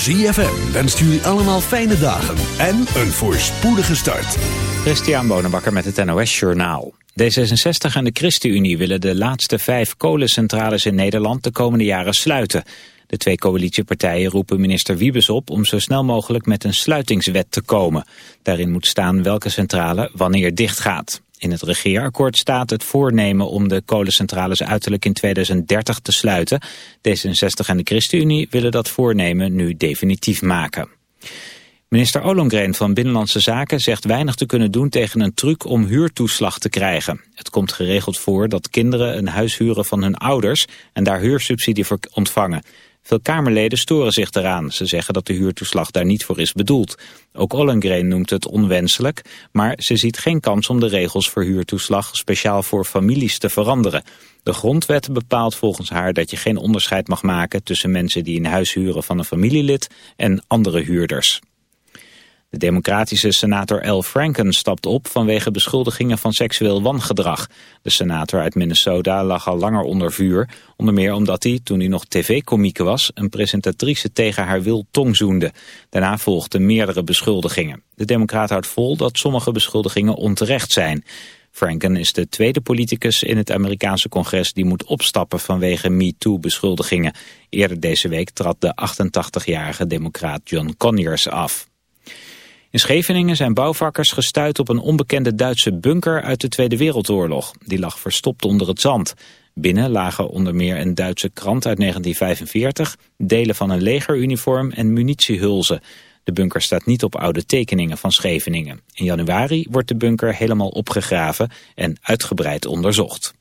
ZFM wenst jullie allemaal fijne dagen en een voorspoedige start. Christian Bonenbakker met het NOS Journaal. D66 en de ChristenUnie willen de laatste vijf kolencentrales in Nederland de komende jaren sluiten. De twee coalitiepartijen roepen minister Wiebes op om zo snel mogelijk met een sluitingswet te komen. Daarin moet staan welke centrale wanneer dichtgaat. In het regeerakkoord staat het voornemen om de kolencentrales uiterlijk in 2030 te sluiten. D66 en de ChristenUnie willen dat voornemen nu definitief maken. Minister Ollongren van Binnenlandse Zaken zegt weinig te kunnen doen tegen een truc om huurtoeslag te krijgen. Het komt geregeld voor dat kinderen een huis huren van hun ouders en daar huursubsidie voor ontvangen. Veel Kamerleden storen zich eraan. Ze zeggen dat de huurtoeslag daar niet voor is bedoeld. Ook Ollengren noemt het onwenselijk, maar ze ziet geen kans om de regels voor huurtoeslag speciaal voor families te veranderen. De grondwet bepaalt volgens haar dat je geen onderscheid mag maken tussen mensen die een huis huren van een familielid en andere huurders. De democratische senator Al Franken stapt op vanwege beschuldigingen van seksueel wangedrag. De senator uit Minnesota lag al langer onder vuur, onder meer omdat hij, toen hij nog tv-komieke was, een presentatrice tegen haar wil tongzoende. Daarna volgden meerdere beschuldigingen. De democraat houdt vol dat sommige beschuldigingen onterecht zijn. Franken is de tweede politicus in het Amerikaanse congres die moet opstappen vanwege MeToo-beschuldigingen. Eerder deze week trad de 88-jarige democraat John Conyers af. In Scheveningen zijn bouwvakkers gestuurd op een onbekende Duitse bunker uit de Tweede Wereldoorlog. Die lag verstopt onder het zand. Binnen lagen onder meer een Duitse krant uit 1945, delen van een legeruniform en munitiehulzen. De bunker staat niet op oude tekeningen van Scheveningen. In januari wordt de bunker helemaal opgegraven en uitgebreid onderzocht.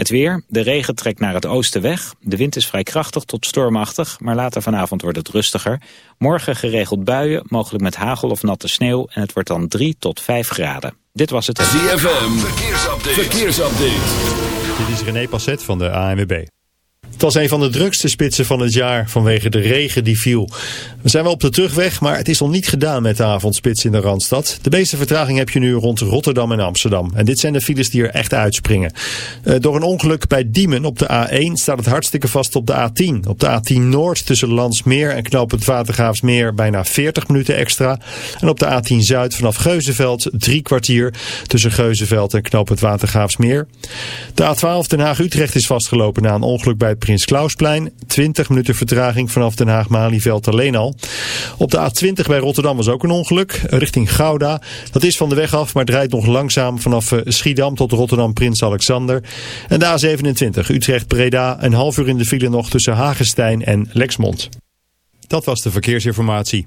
Het weer, de regen trekt naar het oosten weg. De wind is vrij krachtig tot stormachtig, maar later vanavond wordt het rustiger. Morgen geregeld buien, mogelijk met hagel of natte sneeuw. En het wordt dan 3 tot 5 graden. Dit was het... ZFM, verkeersupdate. verkeersupdate. Dit is René Passet van de ANWB. Het was een van de drukste spitsen van het jaar vanwege de regen die viel. We zijn wel op de terugweg, maar het is nog niet gedaan met de avondspits in de Randstad. De meeste vertraging heb je nu rond Rotterdam en Amsterdam. En dit zijn de files die er echt uitspringen. Uh, door een ongeluk bij Diemen op de A1 staat het hartstikke vast op de A10. Op de A10 Noord tussen Landsmeer en Knoop het Watergraafsmeer bijna 40 minuten extra. En op de A10 Zuid vanaf Geuzenveld drie kwartier tussen Geuzenveld en Knoop het Watergraafsmeer. De A12 Den Haag-Utrecht is vastgelopen na een ongeluk bij Prins Klausplein. 20 minuten vertraging vanaf Den Haag-Malieveld alleen al. Op de A20 bij Rotterdam was ook een ongeluk. Richting Gouda. Dat is van de weg af, maar draait nog langzaam vanaf eh, Schiedam tot Rotterdam Prins Alexander. En de A27 Utrecht-Breda. Een half uur in de file nog tussen Hagestein en Lexmond. Dat was de verkeersinformatie.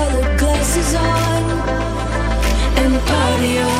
colored glasses on and party on.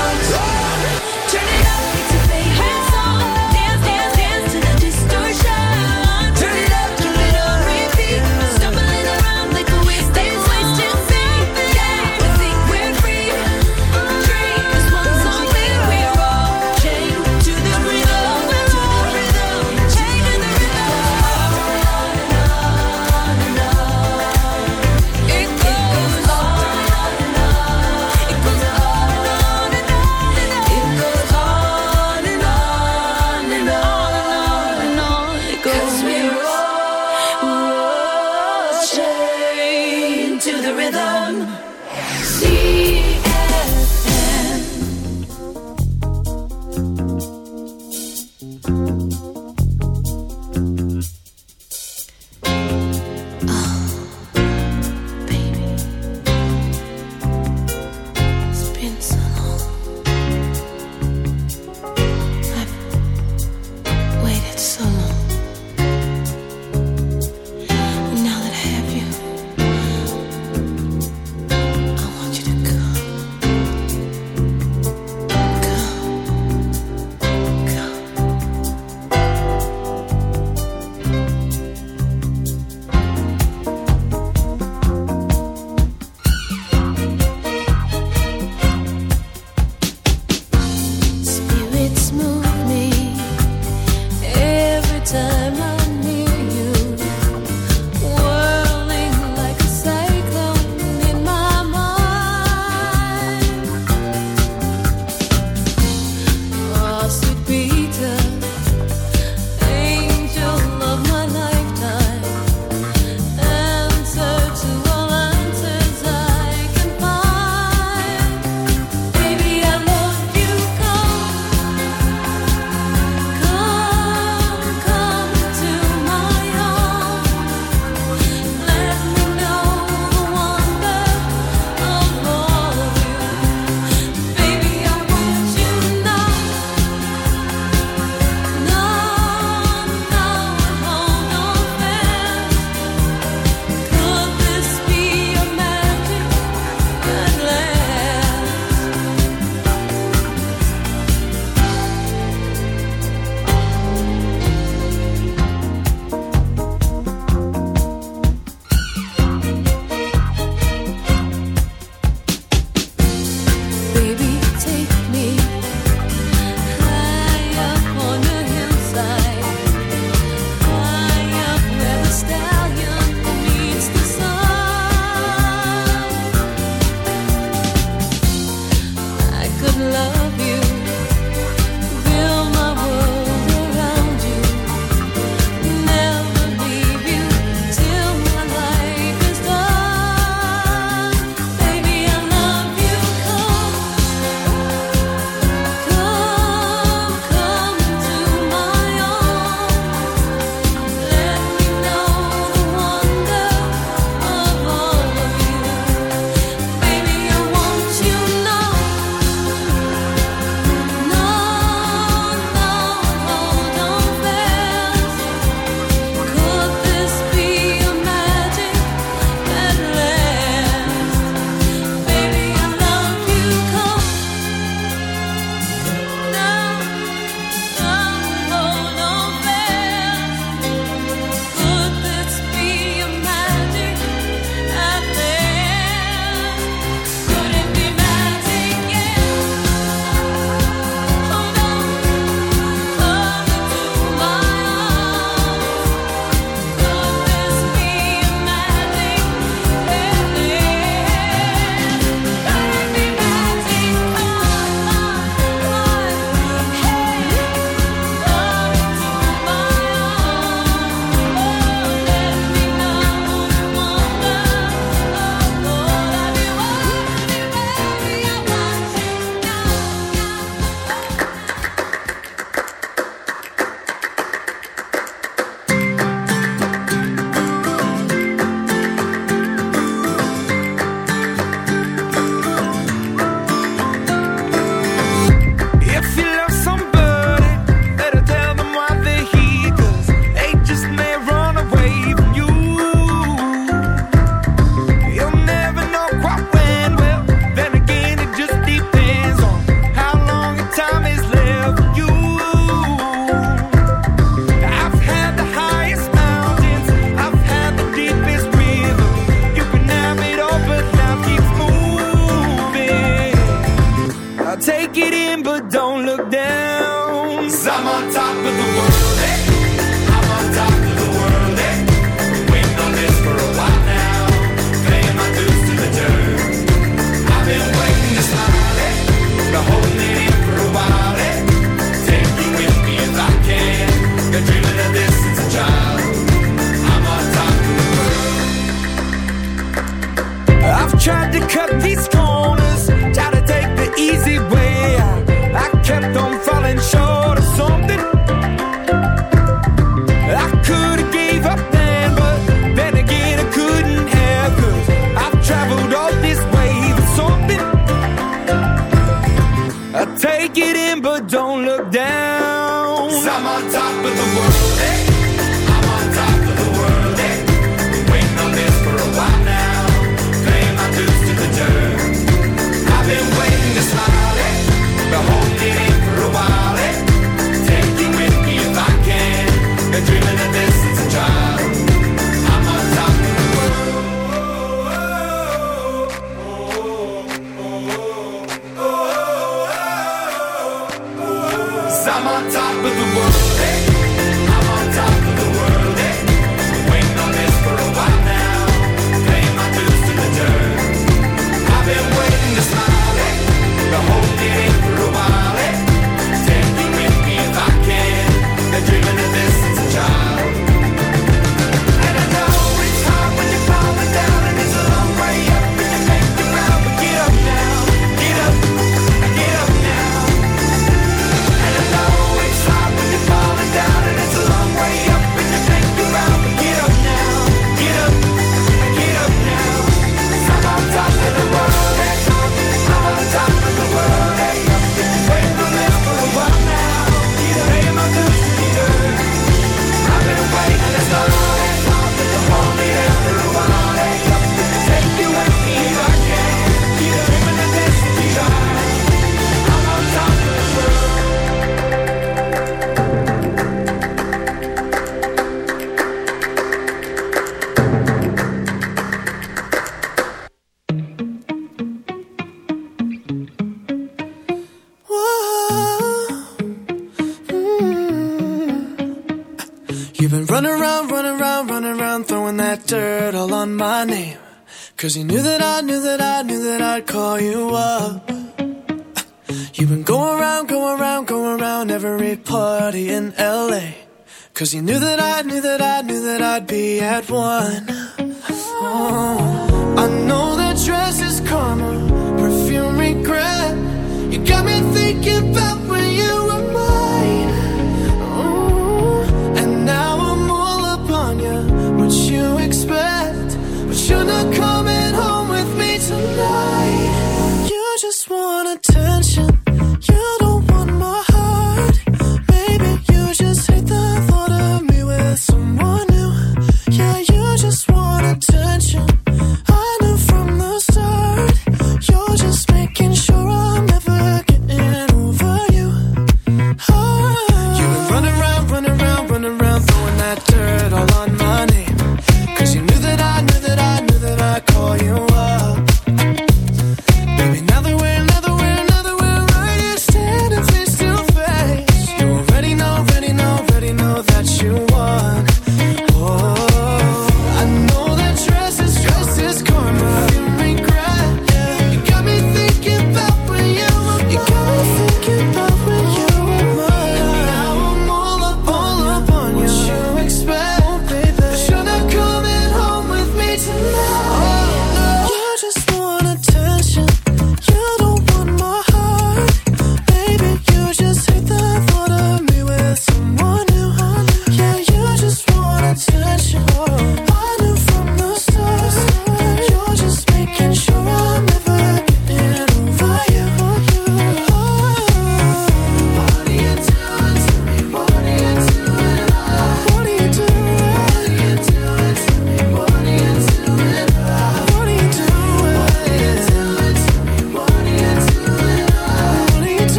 thinking about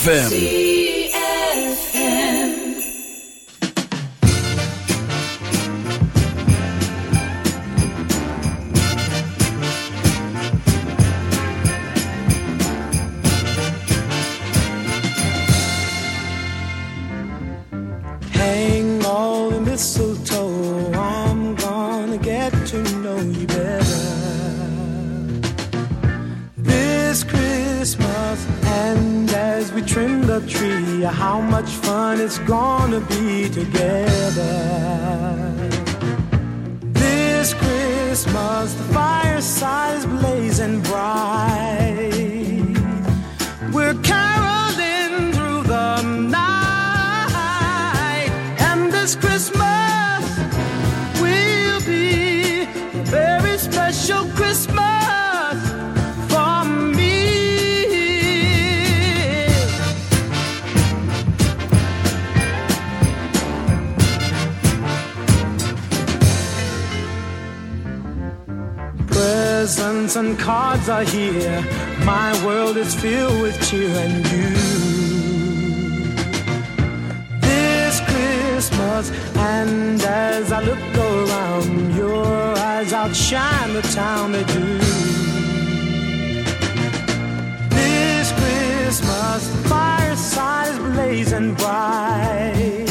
ZFM. special Christmas for me. Presents and cards are here. My world is filled with cheer and you. This Christmas, and as I look around, your eyes are Chinatown they do. This Christmas, the fireside is blazing bright.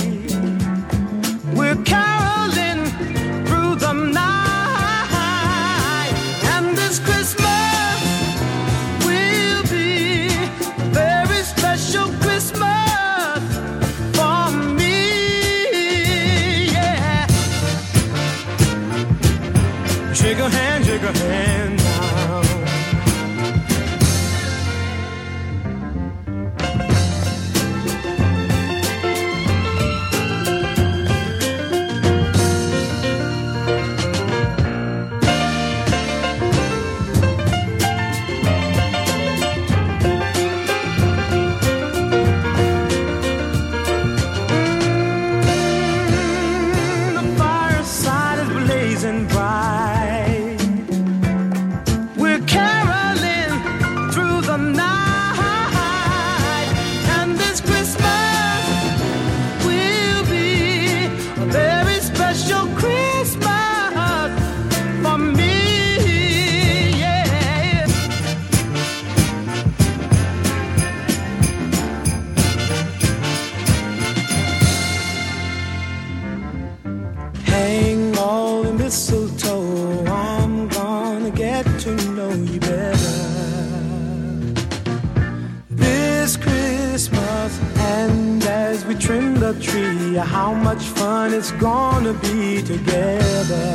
Tree. How much fun it's gonna be together.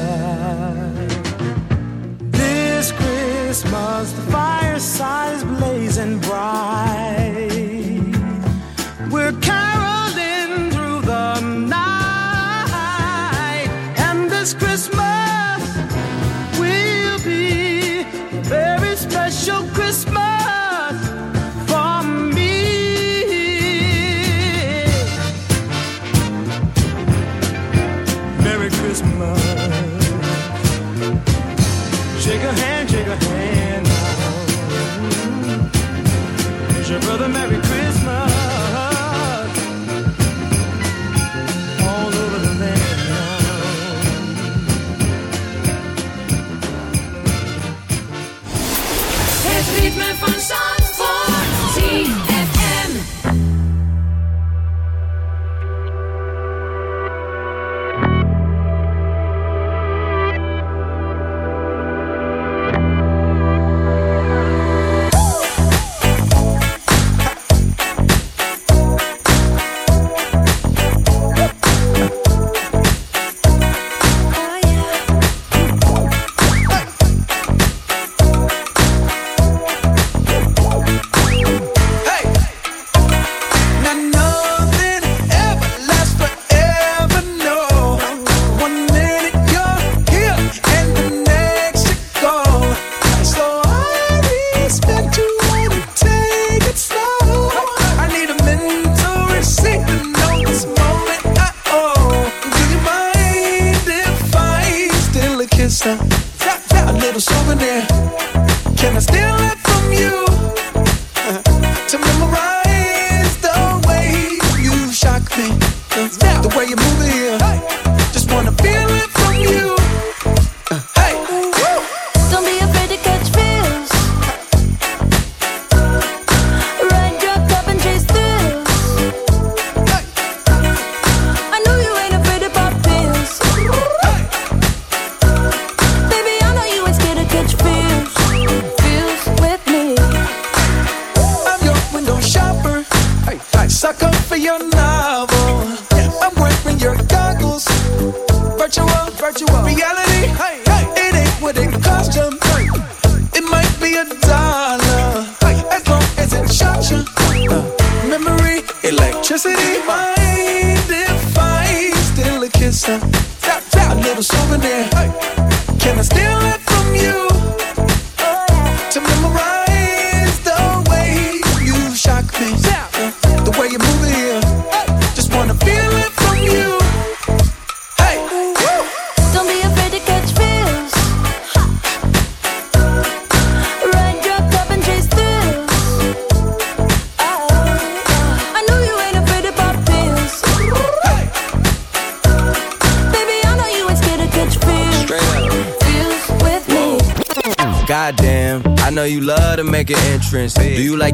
This Christmas, the fireside is blazing bright. of America. Do you like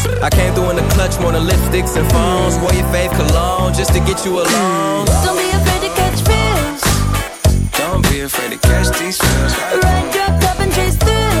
I came through in the clutch more than lipsticks and phones. Wore your fave cologne just to get you alone. Don't be afraid to catch fish. Don't be afraid to catch these feels. Ride your cup and chase thrills.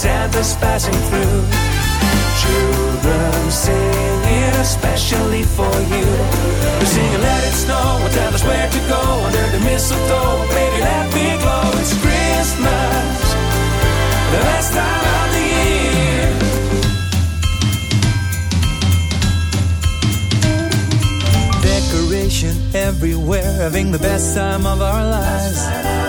Santa's passing through. Children singing, especially for you. They're singing, let it snow, and tell us where to go under the mistletoe. Baby, let me glow. It's Christmas, the best time of the year. Decoration everywhere, having the best time of our lives.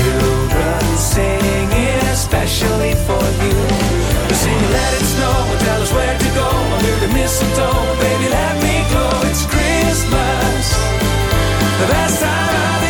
Children singing, especially for you. We sing, let it snow, and tell us where to go under the mistletoe. Baby, let me go. It's Christmas, the best time of the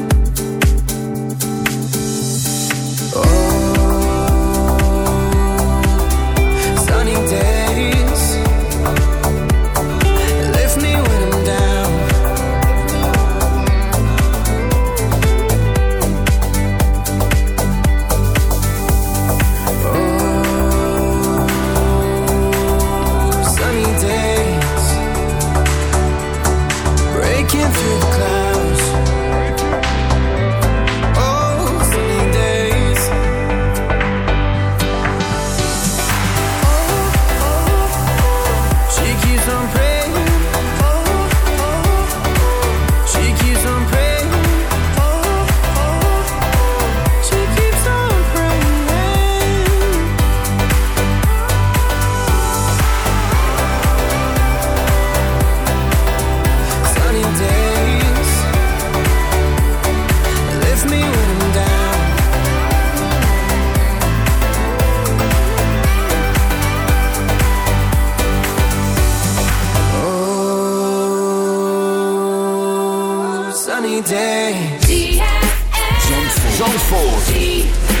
Days. Zandvoort.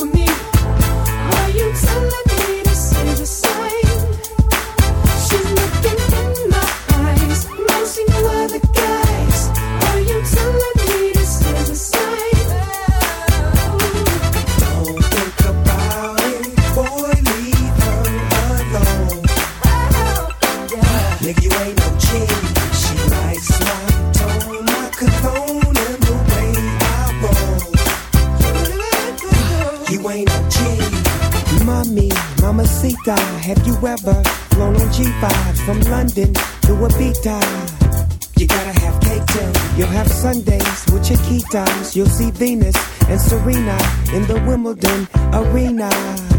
times you'll see Venus and Serena in the Wimbledon arena.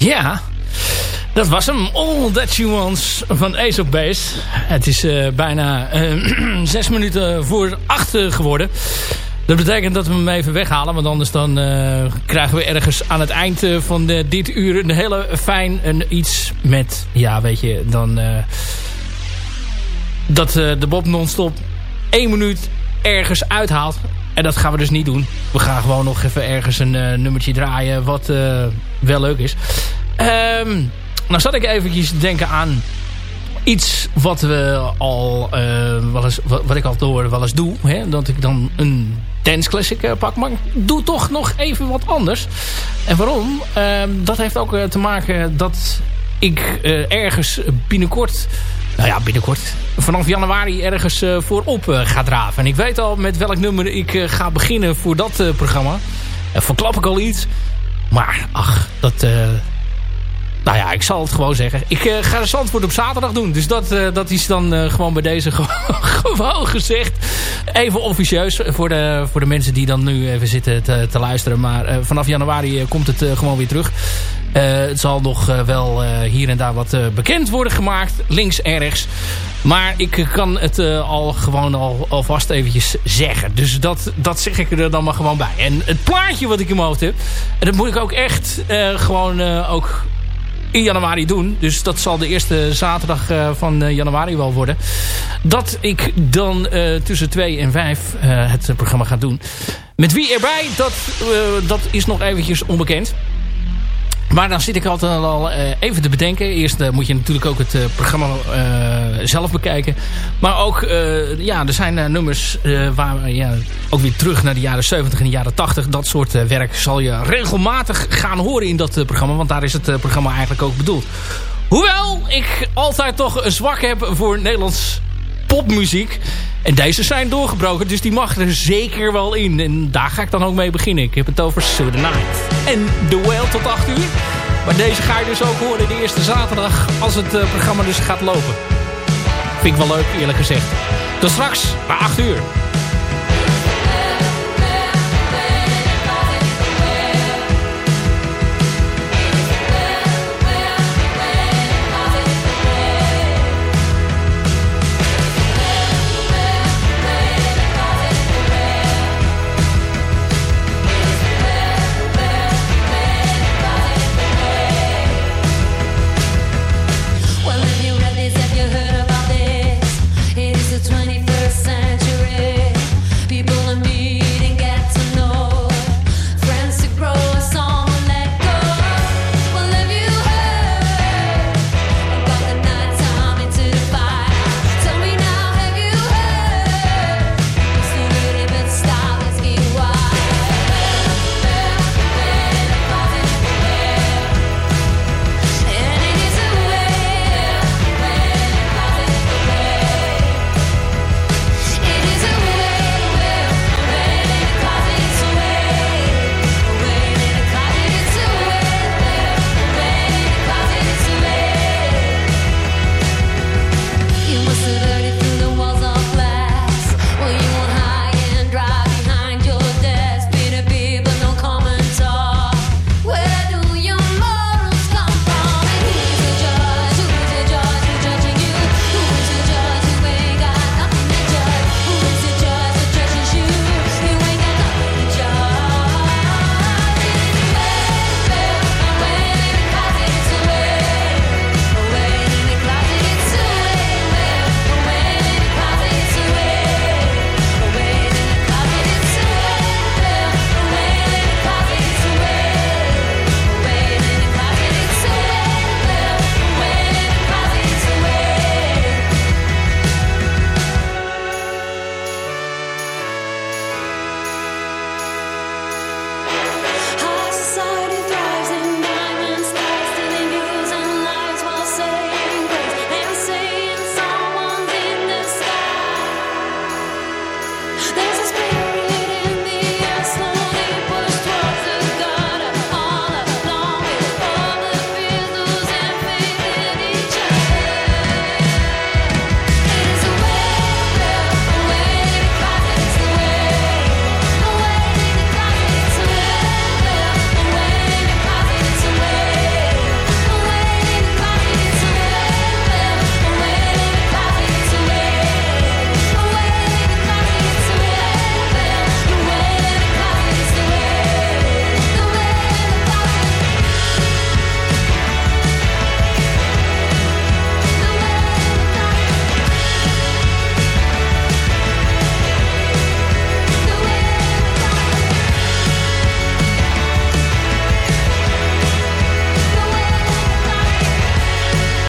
Ja, dat was hem. All That She Wants van Ace of Base. Het is eh, bijna eh, zes minuten voor acht geworden. Dat betekent dat we hem even weghalen. Want anders dan eh, krijgen we ergens aan het eind van de, dit uur... een hele fijn een iets met... Ja, weet je, dan... dat de Bob non-stop één minuut ergens uithaalt. En dat gaan we dus niet doen. We gaan gewoon nog even ergens een eh, nummertje draaien wat eh, wel leuk is. Ehm nou zat ik eventjes te denken aan iets wat we al eh, wat, wat ik al door wel eens doe. Hè? Dat ik dan een dance classic pak. Maar ik doe toch nog even wat anders. En waarom? Ehm, dat heeft ook te maken dat ik ergens binnenkort... Nou ja, binnenkort. Vanaf januari ergens eh, voorop eh, ga draven. En ik weet al met welk nummer ik eh, ga beginnen voor dat programma. En verklap ik al iets. Maar ach, dat... nou ja, ik zal het gewoon zeggen. Ik eh, ga de Zandvoort op zaterdag doen. Dus dat, dat is dan gewoon bij deze gewoon, gezegd. Even officieus voor de, voor de mensen die dan nu even zitten te, te luisteren. Maar vanaf januari komt het gewoon weer terug. Eh, het zal nog eh, wel eh, hier en daar wat bekend worden gemaakt. Links en rechts. Maar ik kan het al gewoon al, alvast eventjes zeggen. Dus dat, dat zeg ik er dan maar gewoon bij. En het plaatje wat ik in mijn hoofd heb. En dat moet ik ook echt gewoon ook in januari doen. Dus dat zal de eerste zaterdag van januari wel worden. Dat ik dan tussen 2 en 5 het programma ga doen. Met wie erbij, dat, dat is nog eventjes onbekend. Maar dan zit ik altijd al eh, even te bedenken. Eerst eh, moet je natuurlijk ook het eh, programma zelf bekijken. Maar ook, ja, er zijn nummers waar ja, ook weer terug naar de jaren 70 en de jaren 80. Dat soort werk zal je regelmatig gaan horen in dat programma. Want daar is het programma eigenlijk ook bedoeld. Hoewel ik altijd toch een zwak heb voor Nederlands popmuziek. En deze zijn doorgebroken, dus die mag er zeker wel in. En daar ga ik dan ook mee beginnen. Ik heb het over the Night. En The Whale tot 8 uur. Maar deze ga je dus ook horen de eerste zaterdag als het eh, programma dus gaat lopen. Vind ik wel leuk, eerlijk gezegd. Tot straks, bij 8 uur.